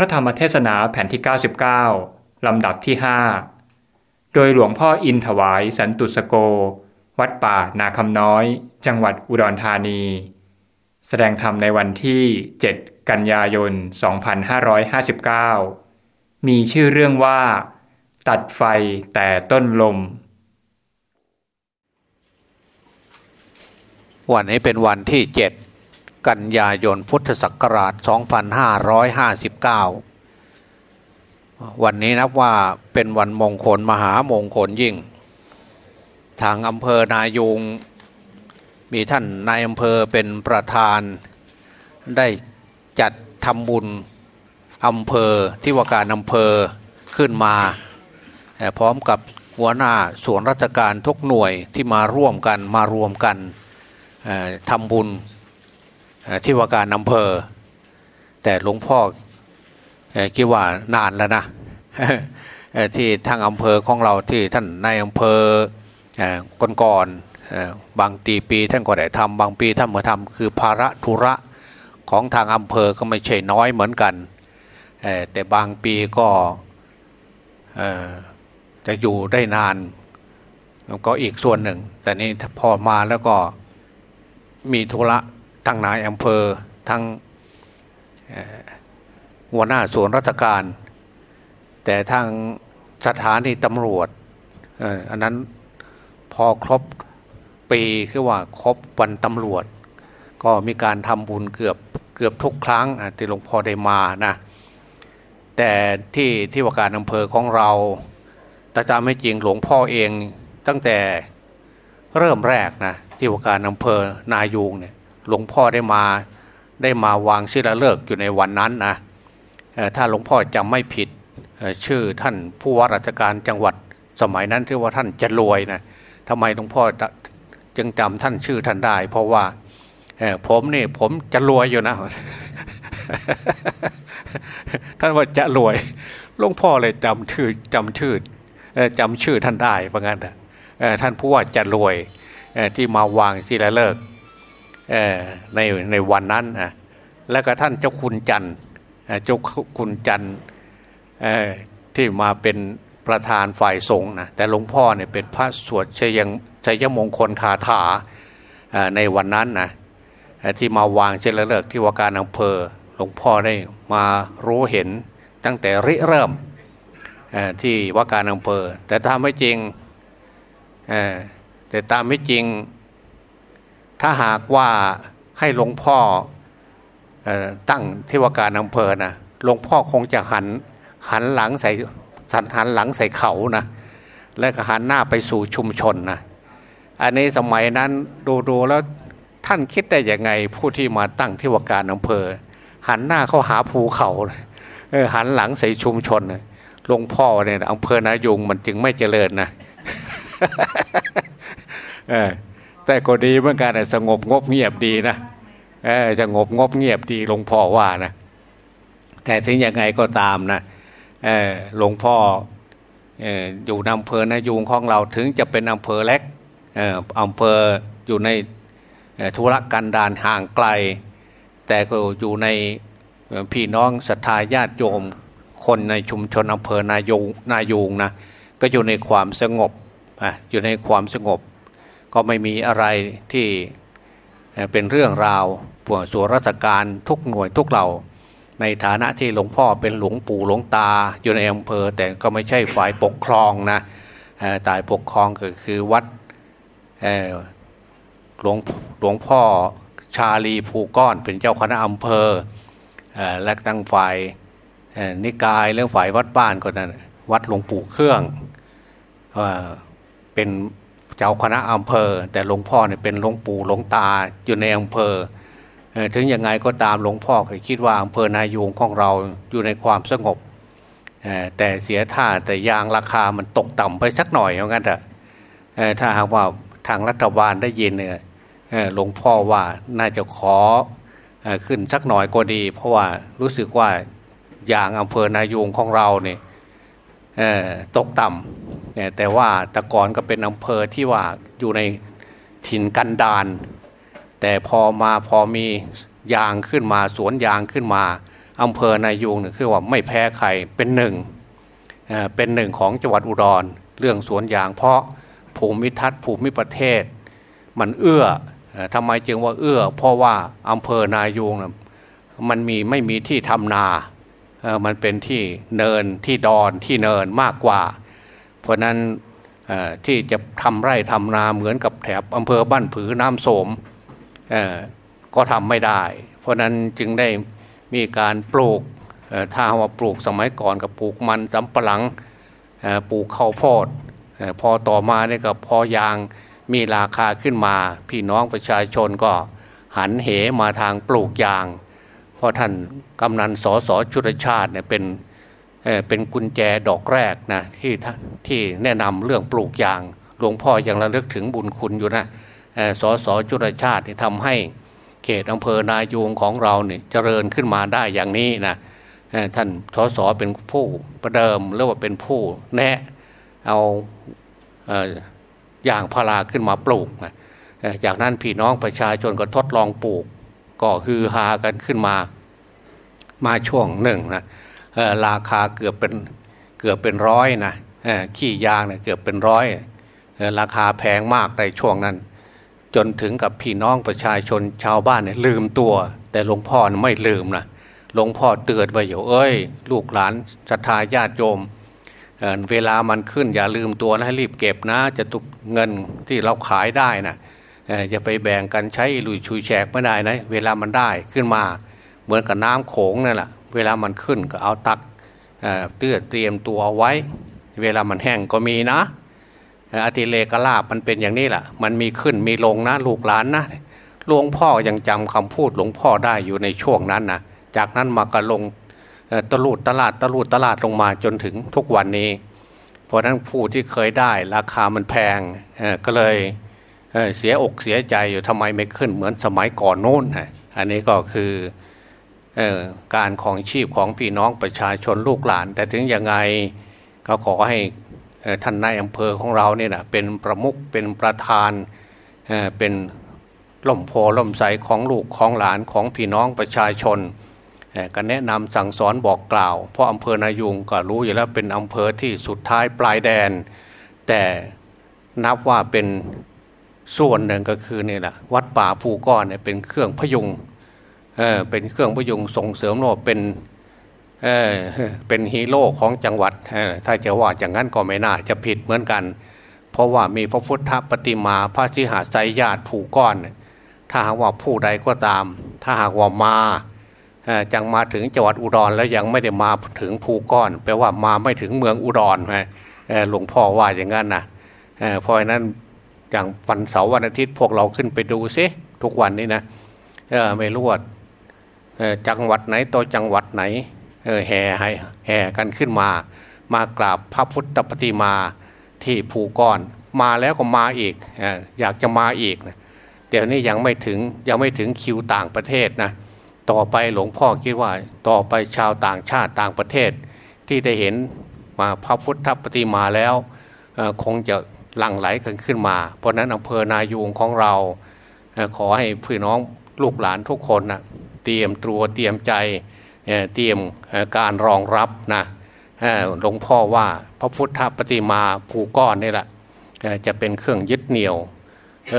พระธรรมเทศนาแผ่นที่ 99 ลำดับที่ 5 โดยหลวงพ่ออินถวายสันตุสโก วัดป่านาคำน้อย จังหวัดอุดรธานี แสดงธรรมในวันที่ 7 กันยายน 2559 มีชื่อเรื่องว่า ตัดไฟแต่ต้นลม วันนี้เป็นวันที่ 7 กันยายนพุทธศักราช 2559 วันนี้นับว่าเป็นวันมงคลมหามงคลยิ่ง ทางอำเภอนายุง มีท่านนายอำเภอเป็นประธาน ได้จัดทำบุญอำเภอที่ว่าการอำเภอขึ้นมา พร้อมกับหัวหน้าส่วนราชการทุกหน่วยที่มาร่วมกันมารวมกันทำบุญ ที่ว่าการอำเภอ แต่หลวงพ่อคิดว่านานแล้วนะที่ทางอำเภอของเราที่ท่านในอำเภอก่อนๆบางตีปีท่านก็ได้ทำบางปีท่านมาทำคือภาระธุระของทางอำเภอก็ไม่ใช่น้อยเหมือนกัน แต่บางปีก็จะอยู่ได้นานก็อีกส่วนหนึ่ง แต่นี้พอมาแล้วก็มีธุระ ทั้งนายอำเภอทั้งหัวหน้าส่วนราชการ แต่ทางสถานีตำรวจอันนั้นพอครบปีคือว่าครบวันตำรวจ ก็มีการทำบุญเกือบเกือบทุกครั้งที่หลวงพ่อได้มานะแต่ที่ที่ว่าการอำเภอของเราแต่จำไม่จริงหลวงพ่อเองตั้งแต่เริ่มแรกนะที่ว่าการอำเภอนายูงเนี่ย หลวงพ่อได้มาได้มาวางชื่อละเลิกอยู่ในวันนั้นนะถ้าหลวงพ่อจำไม่ผิดชื่อท่านผู้ว่าราชการจังหวัดสมัยนั้นที่ว่าท่านจะรวยนะทำไมหลวงพ่อจึงจำท่านชื่อท่านได้ เพราะว่าผมนี่ผมจะรวยอยู่นะ ท่านว่าจะรวยหลวงพ่อเลยจำชื่อจำชื่อจำชื่อท่านได้เพราะงั้นท่านผู้ว่าจะรวยที่มาวางศิลาฤกษ์ ในในวันนั้นนะแล้วก็ท่านเจ้าคุณจันทร์เจ้าคุณจันทร์ที่มาเป็นประธานฝ่ายสงฆ์นะแต่หลวงพ่อเนี่ยเป็นพระสวดชัยงชัยมงคลคาถาในวันนั้นนะที่มาวางเชลเลิกที่ว่าการอำเภอหลวงพ่อได้มารู้เห็นตั้งแต่ริเริ่มที่ว่าการอำเภอ แต่ถ้าไม่จริงแต่ตามไม่จริง ถ้าหากว่าให้หลวงพ่อตั้งที่วการอำเภอนะหลวงพ่อคงจะหันหันหลังใส่สันหันหลังใส่เขานะและก็หันหน้าไปสู่ชุมชนนะอันนี้สมัยนั้นดูดูแล้วท่านคิดได้ยังไงผู้ที่มาตั้งที่วการอำเภอ หันหน้าเข้าหาภูเขาเออหันหลังใส่ชุมชนหลวงพ่อเนี่ยอำเภอนายุงมันจึงไม่เจริญนะ แต่ก็ดีเหมือนกันสงบงบเงียบดีนะจะงบงบเงียบดีหลวงพ่อว่านะแต่ถึงยังไงก็ตามนะหลวงพ่ออยู่อำเภอนายูงของเราถึงจะเป็นอำเภอเล็กอำเภออยู่ในธุรกันดารห่างไกล แต่ก็อยู่ในพี่น้องศรัทธาญาติโยมคนในชุมชนอำเภอนายูงนายูงนะก็อยู่ในความสงบอยู่ในความสงบ ก็ไม่มีอะไรที่เป็นเรื่องราวปวดส่วนราชการทุกหน่วยทุกเหล่า ในฐานะที่หลวงพ่อเป็นหลวงปู่หลวงตาอยู่ในอำเภอ แต่ก็ไม่ใช่ฝ่ายปกครองนะตายปกครองก็คือวัดหลวงหลวงพ่อชาลีภูก้อนเป็นเจ้าคณะอำเภอและตั้งฝ่ายนิกายเรื่องฝ่ายวัดบ้านก็นั้นวัดหลวงปู่เครื่องเป็น เจ้าคณะอำเภอ แต่หลวงพ่อเนี่ยเป็นหลวงปู่หลวงตาอยู่ในอำเภอ ถึงยังไงก็ตามหลวงพ่อเคยคิดว่าอำเภอนายูงของเราอยู่ในความสงบ แต่เสียท่าแต่ยางราคามันตกต่ำไปสักหน่อยเหมือนกันเถอะถ้าหากว่าทางรัฐบาลได้ยินเนี่ยหลวงพ่อว่าน่าจะขอขึ้นสักหน่อยก็ดี เพราะว่ารู้สึกว่ายางอำเภอนายูงของเราเนี่ยตกต่ำ แต่ว่าแต่ก่อนก็เป็นอำเภอที่ว่าอยู่ในถิ่นกันดาน แต่พอมาพอมียางขึ้นมาสวนยางขึ้นมาอำเภอนายูงเนี่ยคือว่าไม่แพ้ใครเป็นหนึ่งเป็นหนึ่งของจังหวัดอุดร เรื่องสวนยางเพราะภูมิทัศน์ภูมิประเทศ มันเอื้อทำไมจึงว่าเอื้อ เพราะว่าอำเภอนายูงมันมีไม่มีที่ทำนา มันเป็นที่เนินที่ดอนที่เนินมากกว่า เพราะนั้นที่จะทำไร่ทำนาเหมือนกับแถบอำเภอบ้านผือน้ำโสมก็ทำไม่ได้ เพราะนั้นจึงได้มีการปลูกถ้าว่าปลูกสมัยก่อนกับปลูกมันสำปะหลังปลูกข้าวโพดพอต่อมาเนี่ยก็พอยางมีราคาขึ้นมา พี่น้องประชาชนก็หันเหมาทางปลูกยาง เพราะท่านกำนันสอสอชุดชาติเนี่ยเป็น เป็นกุญแจดอกแรกนะที่ที่แนะนำเรื่องปลูกยาง หลวงพ่อยังระลึกถึงบุญคุณอยู่นะสอสอจุลชาติที่ทำให้เขตอำเภอนายูงของเราเนี่ยเจริญขึ้นมาได้อย่างนี้นะท่านสสเป็นผู้ประเดิมหรือว่าเป็นผู้แนะเอาอย่างพาราขึ้นมาปลูกนะจากนั้นพี่น้องประชาชนก็ทดลองปลูก ก็ฮือฮากันขึ้นมา มาช่วงหนึ่งนะ ราคาเกือบเป็นเกือบเป็นร้อยนะขี้ยางเนี่ยเกือบเป็นร้อยราคาแพงมากในช่วงนั้น จนถึงกับพี่น้องประชาชนชาวบ้านเนี่ยลืมตัว แต่หลวงพ่อไม่ลืมนะหลวงพ่อเตือนไว้อยู่เอ้ย ลูกหลานศรัทธาญาติโยมเเวลามันขึ้นอย่าลืมตัวนะให้รีบเก็บนะ จะตุกเงินที่เราขายได้นะอย่าไปแบ่งกันใช้ลุยชุยแฉกไม่ได้นะ เวลามันได้ขึ้นมา เหมือนกับน้ำโขงนั่นแหละ เวลามันขึ้นก็เอาตักเตื้อเตรียมตัวเอาไว้ เวลามันแห้งก็มีนะอติเลกลาบมันเป็นอย่างนี้แหละมันมีขึ้นมีลงนะ ลูกหลานนะหลวงพ่อยังจำคำพูดหลวงพ่อได้อยู่ในช่วงนั้นนะจากนั้นมากระลงตลูดตลาดตลูดตลาดลงมาจนถึงทุกวันนี้ เพราะนั้นผู้ที่เคยได้ราคามันแพงก็เลยเสียอกเสียใจอยู่ทำไมไม่ขึ้นเหมือนสมัยก่อนโน้นอันนี้ก็คือ การของชีพของพี่น้องประชาชนลูกหลาน แต่ถึงยังไงก็ขอให้ท่านนายอำเภอของเราเนี่ยนะเป็นประมุขเป็นประธานเป็นล่มโพล่มใสของลูกของหลานของพี่น้องประชาชนก็แนะนำสั่งสอนบอกกล่าว เพราะอำเภอนายุงก็รู้อยู่แล้วเป็นอำเภอที่สุดท้ายปลายแดน แต่นับว่าเป็นส่วนหนึ่งก็คือนี่แหละวัดป่าภูก้อนเนี่ยเป็นเครื่องพยุง เออเป็นเครื่องพยุงส่งเสริมโนเป็นเออเป็นฮีโร่ของจังหวัด ถ้าจะว่าอย่างนั้นก็ไม่น่าจะผิดเหมือนกัน เพราะว่ามีพระพุทธปฏิมาพระสิหาไซญาติผูก้อน ถ้าหากว่าผู้ใดก็ตาม ถ้าหากว่ามาจังมาถึงจังหวัดอุดรแล้วยังไม่ได้มาถึงภูก้อนแปลว่ามาไม่ถึงเมืองอุดรหลวงพ่อว่าอย่างนั้นนะเพราะนั้นอย่างวันเสาร์วันอาทิตย์พวกเราขึ้นไปดูซิทุกวันนี้นะไม่รู้ว่า จังหวัดไหนตัวจังหวัดไหนแห่ให้แห่กันขึ้นมา มากราบพระพุทธปฏิมาที่ภูก้อนมาแล้วก็มาอีกอยากจะมาอีกเดี๋ยวนี้ยังไม่ถึงยังไม่ถึงคิวต่างประเทศนะต่อไปหลวงพ่อคิดว่าต่อไปชาวต่างชาติต่างประเทศ ที่ได้เห็นมาพระพุทธปฏิมาแล้วคงจะหลั่งไหลกันขึ้นมา เพราะนั้นอำเภอนายูงของเราขอให้พี่น้องลูกหลานทุกคนนะ ตรียมตัวเตรียมใจเตรียมการรองรับนะหลวงพ่อว่าพระพุทธปฏิมาภูก้อนนี่แหละจะเป็นเครื่องยึดเหนี่ยว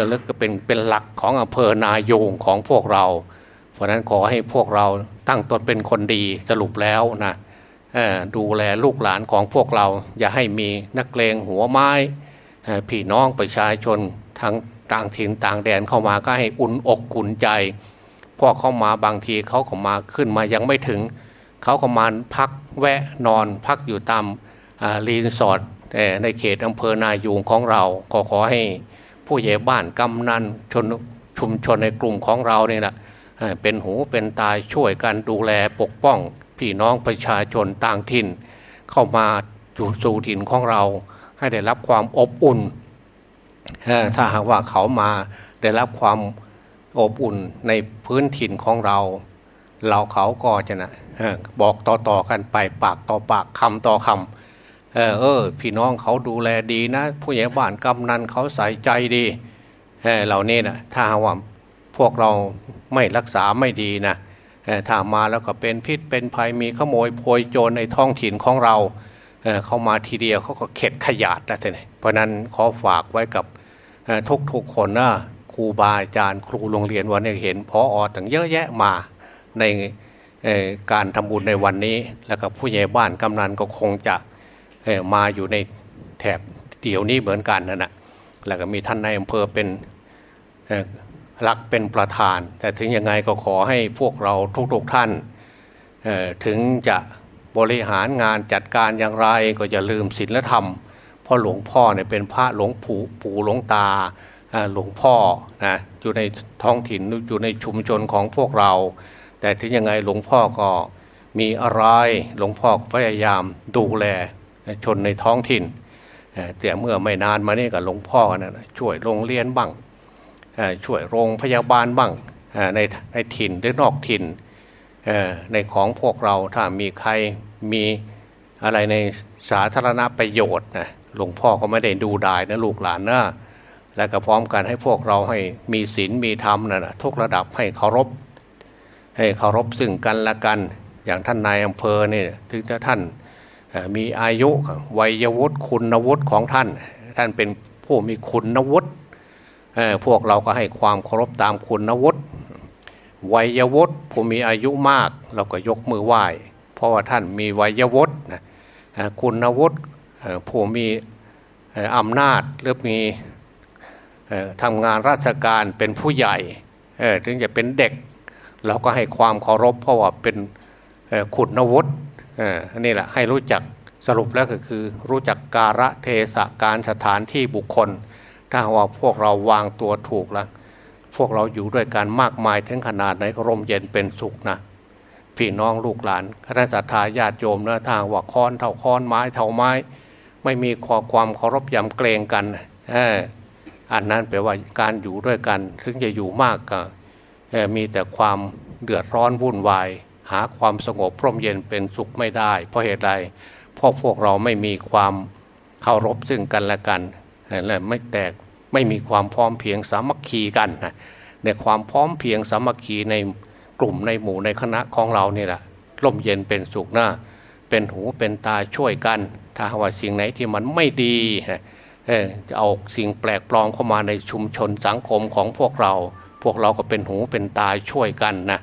แล้วก็เป็นเป็นหลักของอำเภอนายงของพวกเรา เพราะนั้นขอให้พวกเราตั้งตนเป็นคนดีสรุปแล้วนะดูแลลูกหลานของพวกเรา อย่าให้มีนักเลงหัวไม้พี่น้องประชาชนทางต่างถิ่นต่างแดนเข้ามาก็ให้อุ่นอกกุ่นใจ พอเข้ามาบางทีเขาก็มาขึ้นมายังไม่ถึง เขาก็มาพักแวะนอนพักอยู่ตามรีสอร์ทในเขตอำเภอนายูงของเราก็ขอให้ผู้ใหญ่บ้านกำนันชนชุมชนในกลุ่มของเราเนี่ยนะเป็นหูเป็นตาช่วยกันดูแลปกป้องพี่น้องประชาชนต่างถิ่น เข้ามาอยู่สู่ถิ่นของเรา ให้ได้รับความอบอุ่นถ้าหากว่าเขามาได้รับความ อบอุ่นในพื้นถิ่นของเรา เราเขาก็จะนะบอกต่อๆกันไปปากต่อปากคำต่อคำเออเออ พี่น้องเขาดูแลดีนะ ผู้ใหญ่บ้านกำนันเขาใส่ใจดีเเหล่านี้นะถ้าว่าพวกเราไม่รักษาไม่ดีนะถ้ามาแล้วก็เป็นพิษเป็นภัยมีขโมยโพยโจรในท้องถิ่นของเราเเข้ามาทีเดียวเขาก็เข็ดขยาดนะท่านเพราะนั้นขอฝากไว้กับทุกทุกคนนะ รูบาอาจารย์ครูโรงเรียนวันนี้เห็นพออต่างเยอะแยะมาในการทำบุญในวันนี้ แล้วก็ผู้ใหญ่บ้านกำนันก็คงจะมาอยู่ในแถบเดี๋ยวนี้เหมือนกันนั่นแหะแล้วก็มีท่านนายอำเภอเป็นรักเป็นประธาน แต่ถึงยังไงก็ขอให้พวกเราทุกๆท่านถึงจะบริหารงานจัดการอย่างไรก็อย่าลืมศีลธรรม เพราะหลวงพ่อเนี่ยเป็นพระหลวงปู่ปู่หลวงตา หลวงพ่อนะอยู่ในท้องถิ่นอยู่ในชุมชนของพวกเรา แต่ถึงยังไงหลวงพ่อก็มีอะไรหลวงพ่อพยายามดูแลชนในท้องถิ่นแต่เมื่อไม่นานมานี่กับหลวงพ่อนะช่วยโรงเรียนบ้างช่วยโรงพยาบาลบ้างในในถิ่นหรือนอกถิ่นในของพวกเราถ้ามีใครมีอะไรในสาธารณประโยชน์นะหลวงพ่อก็ไม่ได้ดูดายนะลูกหลานนะ และก็พร้อมกันให้พวกเราให้มีศีลมีธรรมนะทุกระดับให้เคารพ ให้เคารพซึ่งกันและกัน อย่างท่านนายอำเภอเนี่ยถึงจะท่านมีอายุวัยวุฒิคุณวุฒิของท่าน ท่านเป็นผู้มีคุณวุฒิพวกเราก็ให้ความเคารพตามคุณวุฒิวัยวุฒิผู้มีอายุมากเราก็ยกมือไหว้ เพราะว่าท่านมีวัยวุฒินะคุณวุฒิผู้มีอำนาจหรือมี ทำงานราชการเป็นผู้ใหญ่ถึงจะเป็นเด็ก เราก็ให้ความเคารพเพราะว่าเป็นคุณวุฒินี่แหละให้รู้จักสรุปแล้วก็คือรู้จักการะเทศการสถานที่บุคคล ถ้าว่าพวกเราวางตัวถูกแล้วพวกเราอยู่ด้วยกันมากมายถึงขนาดไหนก็ร่มเย็นเป็นสุขนะพี่น้องลูกหลานคณะสัตยาญาติโยมนะทางว่าค้อนเท่าค้อนไม้เท่าไม้ ไม่มีขอความเคารพยำเกรงกัน อันนั้นแปลว่าการอยู่ด้วยกัน ถึงจะอยู่มากก็มีแต่ความเดือดร้อนวุ่นวาย หาความสงบพร่มเย็นเป็นสุขไม่ได้ เพราะเหตุใดเพราะพวกเราไม่มีความเคารพซึ่งกันและกันและไม่แตกไม่มีความพร้อมเพียงสามัคคีกันนะในความพร้อมเพียงสามัคคีในกลุ่มในหมู่ในคณะของเรานี่แหละร่มเย็นเป็นสุขหน้าเป็นหูเป็นตาช่วยกัน ถ้าว่าสิ่งไหนที่มันไม่ดี จะเอาสิ่งแปลกปลอมเข้ามาในชุมชนสังคมของพวกเรา พวกเราก็เป็นหูเป็นตาช่วยกันนะ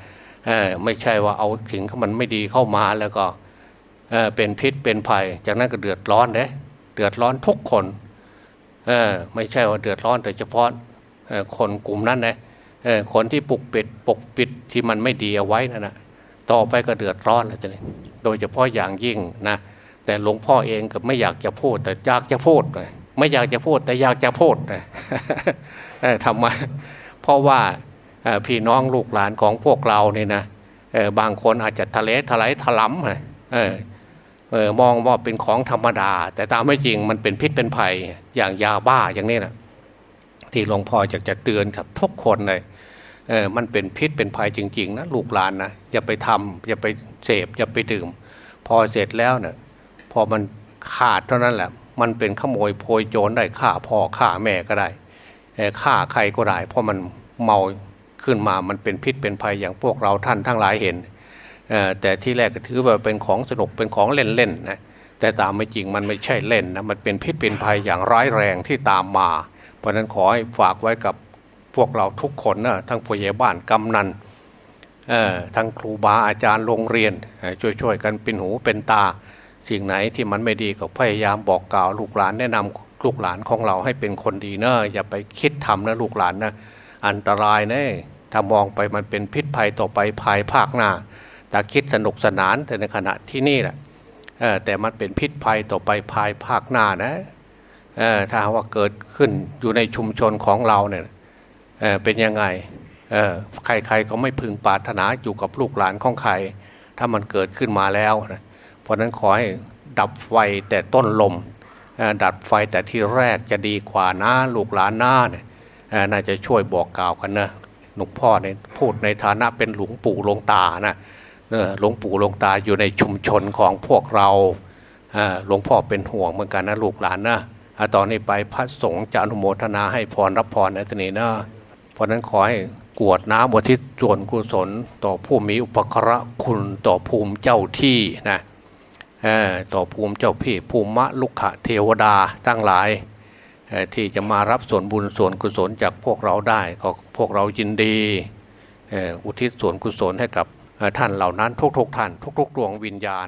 ไม่ใช่ว่าเอาสิ่งที่มันไม่ดีเข้ามาแล้วก็เป็นพิษเป็นภัย จากนั้นก็เดือดร้อนเด้เดือดร้อนทุกคนไม่ใช่ว่าเดือดร้อนแต่เฉพาะคนกลุ่มนั้นนะคนที่ปกปิดปกปิดที่มันไม่ดีเอาไว้นั่นนะต่อไปก็เดือดร้อนเลยทีนี้โดยเฉพาะอย่างยิ่งนะแต่หลวงพ่อเองก็ไม่อยากจะพูดแต่อยากจะพูดเลย ไม่อยากจะพูดแต่อยากจะพูดนะทำไมเพราะว่าพี่น้องลูกหลานของพวกเราเนี่ยนะบางคนอาจจะทะเลทลายถลำเออมองว่าเป็นของธรรมดา แต่ตามไม่จริงมันเป็นพิษเป็นภัยอย่างยาบ้าอย่างนี้นะที่หลวงพ่ออยากจะเตือนกับทุกคนเลยเออมันเป็นพิษเป็นภัยจริง ๆนะลูกหลานนะอย่าไปทำอย่าไปเสพอย่าไปดื่ม พอเสร็จแล้วเนะี่ยพอมันขาดเท่านั้นแหละ มันเป็นขโมยโพยโจรได้ฆ่าพ่อฆ่าแม่ก็ได้ฆ่าใครก็ได้ เพราะมันเมาขึ้นมามันเป็นพิษเป็นภัยอย่างพวกเราท่านทั้งหลายเห็นแต่ที่แรกก็ถือว่าเป็นของสนุกเป็นของเล่นๆนะแต่ตามไม่จริงมันไม่ใช่เล่นนะมันเป็นพิษเป็นภัยอย่างร้ายแรงที่ตามมา เพราะนั้นขอให้ฝากไว้กับพวกเราทุกคนนะทั้งผู้ใหญ่บ้านกำนันทั้งครูบาอาจารย์โรงเรียนช่วยๆกันเป็นหูเป็นตา สิ่งไหนที่มันไม่ดีก็พยายามบอกกล่าวลูกหลานแนะนำลูกหลานของเราให้เป็นคนดีเนะอย่าไปคิดทำนะลูกหลานนะอันตรายแนะถ้ามองไปมันเป็นพิษภัยต่อไปภายภาคหน้าแต่คิดสนุกสนานแต่ในขณะที่นี่แหละแต่มันเป็นพิษภัยต่อไปภายภาคหน้านะถ้าว่าเกิดขึ้นอยู่ในชุมชนของเราเนี่ยเเป็นยังไงใครๆก็ไม่พึงปรารถนาอยู่กับลูกหลานของใคร ถ้ามันเกิดขึ้นมาแล้วนะ เพราะนั้นขอให้ดับไฟแต่ต้นลม ดับไฟแต่ที่แรกจะดีกว่านะลูกหลานหน้าเนี่ยน่าจะช่วยบอกกล่าวกันนะหลวงพ่อเนี่ยพูดในฐานะเป็นหลวงปู่หลวงตานะหลวงปู่หลวงตาอยู่ในชุมชนของพวกเราหลวงพ่อเป็นห่วงเหมือนกันนะลูกหลานนะตอนนี้ไปพระสงฆ์จะอนุโมทนาให้พรรับพรในตนีนะเพราะนั้นขอให้กวดน้ำอุทิศส่วนกุศล ต่อผู้มีอุปกระคุณต่อภูมิเจ้าที่นะ ต่อภูมิเจ้าพี่ภูมิมะลุกขะเทวดาตั้งหลายที่จะมารับส่วนบุญส่วนกุศลจากพวกเราได้ก็พวกเรายินดีอุทิศส่วนกุศลให้กับท่านเหล่านั้นทุกๆท่าน ทุกๆดวงวิญญาณ